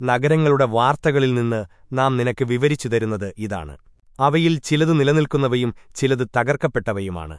നഗരങ്ങളുടെ വാർത്തകളിൽ നിന്ന് നാം നിനക്ക് വിവരിച്ചു തരുന്നത് ഇതാണ്. അവയിൽ ചിലത് നിലനിൽക്കുന്നവയും ചിലത് തകർക്കപ്പെട്ടവയുമാണ്.